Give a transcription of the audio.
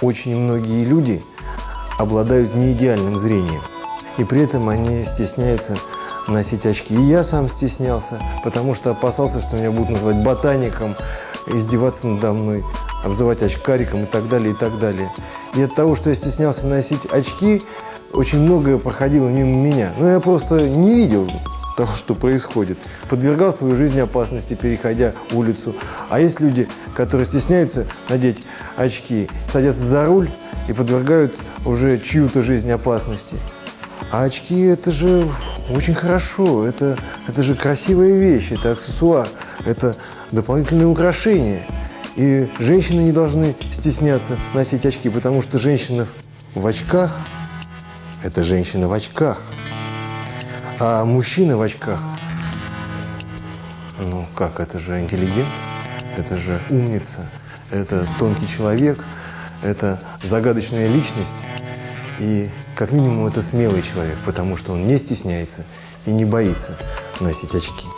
очень многие люди обладают неидеальным зрением. И при этом они стесняются носить очки. И я сам стеснялся, потому что опасался, что меня будут называть ботаником, издеваться надо мной, обзывать очкариком и так далее, и так далее. И от того, что я стеснялся носить очки, очень многое проходило мимо меня. Но я просто не видел того, что происходит. Подвергал свою жизнь опасности, переходя улицу. А есть люди, которые стесняются надеть очки, садятся за руль и подвергают уже чью-то жизнь опасности. А очки – это же очень хорошо, это, это же красивая вещь, это аксессуар, это дополнительное украшение. И женщины не должны стесняться носить очки, потому что женщина в очках – это женщина в очках. А мужчина в очках, ну как, это же интеллигент, это же умница, это тонкий человек, это загадочная личность. И как минимум это смелый человек, потому что он не стесняется и не боится носить очки.